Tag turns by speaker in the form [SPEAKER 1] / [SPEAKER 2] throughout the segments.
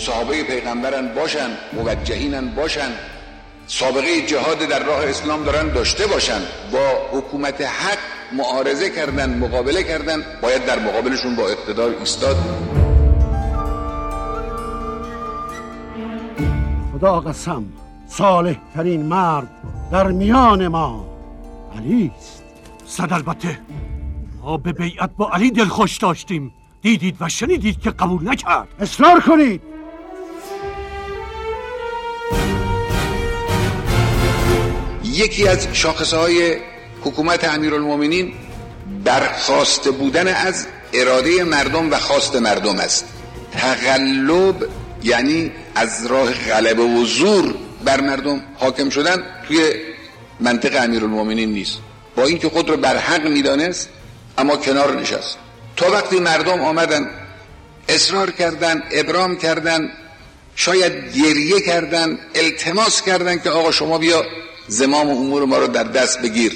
[SPEAKER 1] صحابه پیغمبرن باشن موجهینن باشن سابقه جهاد در راه اسلام دارن داشته باشن با حکومت حق معارضه کردن مقابله کردن باید در مقابلشون با اقتدار ایستاد.
[SPEAKER 2] خدا قسم صالح ترین مرد در میان ما علی است.
[SPEAKER 3] صد البته. ما به بیعت با علی دل خوش داشتیم. دیدید و شنیدید که قبول نکرد.
[SPEAKER 2] اصرار کنید.
[SPEAKER 1] یکی از شاخصه های حکومت امیرالمومنین برخواست بودن از اراده مردم و خواست مردم است. تقلب یعنی از راه غلبه و زور بر مردم حاکم شدن توی منطق امیرالمومنین نیست. با اینکه خود رو بر حق می‌دانست اما کنار نشست. تا وقتی مردم آمدن اصرار کردن ابرام کردن شاید گریه کردن التماس کردن که آقا شما بیا زمام امور ما رو در دست بگیر.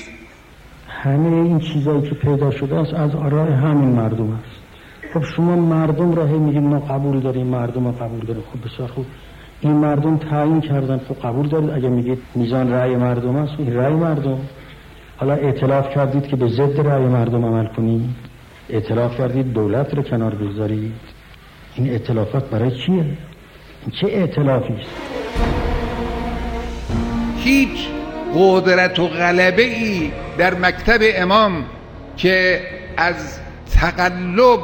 [SPEAKER 4] همه این چیزایی که پیدا شده است از آرای همین مردم است. خب شما مردم را هی میگید ما قبول داریم مردم را قبول داریم. خب بسیار خوب. این مردم تعیین کردن خب قبول دارید؟ اگه میگید میزان رأی مردم است این رأی مردم. حالا اعتلاف کردید که به ضد رأی مردم عمل کنید. اعتلاف کردید دولت رو کنار بگذارید. این اعتلافات برای چیه؟ این چه اعتلافی است؟
[SPEAKER 5] هیچ قدرت و غلبه ای در مکتب امام که از تقلب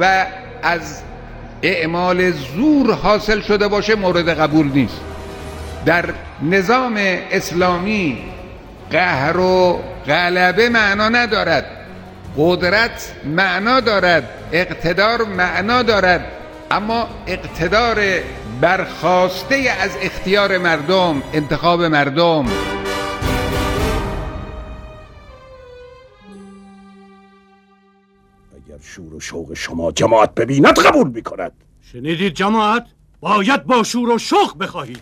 [SPEAKER 5] و از اعمال زور حاصل شده باشه مورد قبول نیست. در نظام اسلامی قهر و غلبه معنا ندارد قدرت معنا دارد اقتدار معنا دارد اما اقتدار برخواسته از اختیار مردم انتخاب مردم.
[SPEAKER 2] اگر شور و شوق شما جماعت ببیند قبول می‌کند.
[SPEAKER 3] شنیدید جماعت؟ باید با شور و شوق بخواهید.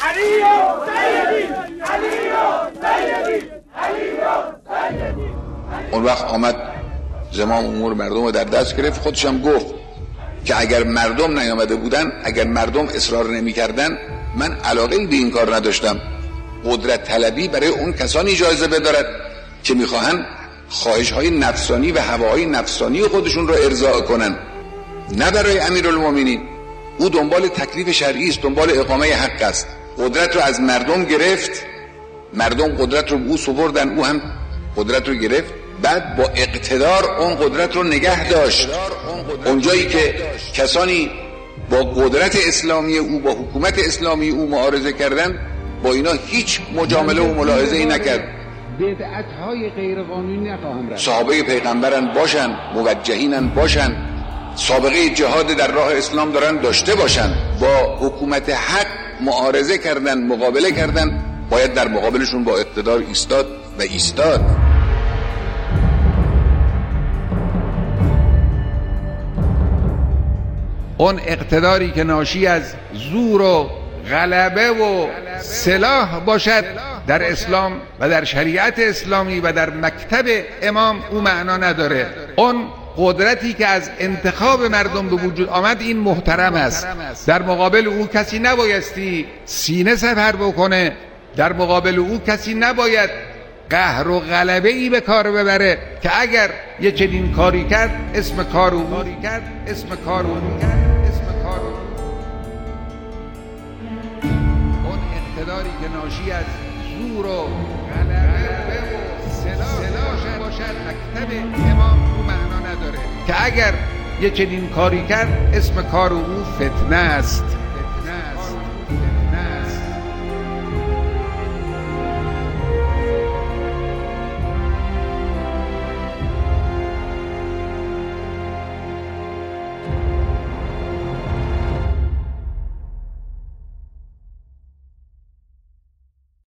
[SPEAKER 6] علی سیدی! علی سیدی! علی
[SPEAKER 1] اون وقت آمد زمام امور مردم رو در دست گرفت خودش هم گفت که اگر مردم نیامده بودن اگر مردم اصرار نمی‌کردن من علاقه به این کار نداشتم. قدرت طلبی برای اون کسانی جایزه بدارد که می‌خواهند خواهش های نفسانی و هواهای نفسانی خودشون رو ارضاع کنن نه برای امیرالمومنین او دنبال تکلیف شرعی است دنبال اقامه حق است. قدرت رو از مردم گرفت مردم قدرت رو او سپردن. او هم قدرت رو گرفت بعد با اقتدار اون قدرت رو نگه داشت. اونجایی که کسانی با قدرت اسلامی او با حکومت اسلامی او معارضه کردن با اینا هیچ مجامله و ملاحظه ای نکرد.
[SPEAKER 5] بدعت های غیرقانونی نخواهم رفت.
[SPEAKER 1] صحابه پیغمبرن باشن موجهینن باشن سابقه جهاد در راه اسلام دارن داشته باشن. با حکومت حق معارضه کردن مقابله کردن باید در مقابلشون با اقتدار ایستاد و ایستاد.
[SPEAKER 5] اون اقتداری که ناشی از زور و غلبه و سلاح باشد در اسلام و در شریعت اسلامی و در مکتب امام او معنا نداره. اون قدرتی که از انتخاب مردم به وجود آمد این محترم است. در مقابل او کسی نبایستی سینه سفر بکنه. در مقابل او کسی نباید قهر و غلبه ای به کار ببره که اگر یه چنین کاری کرد اسم کار او کرد اسم کار او اقتداری که ناشی از زور و غلبه و سلاح باشد مکتب امام او معنا نداره. که اگر یه چنین کاری کرد اسم کار او فتنه است.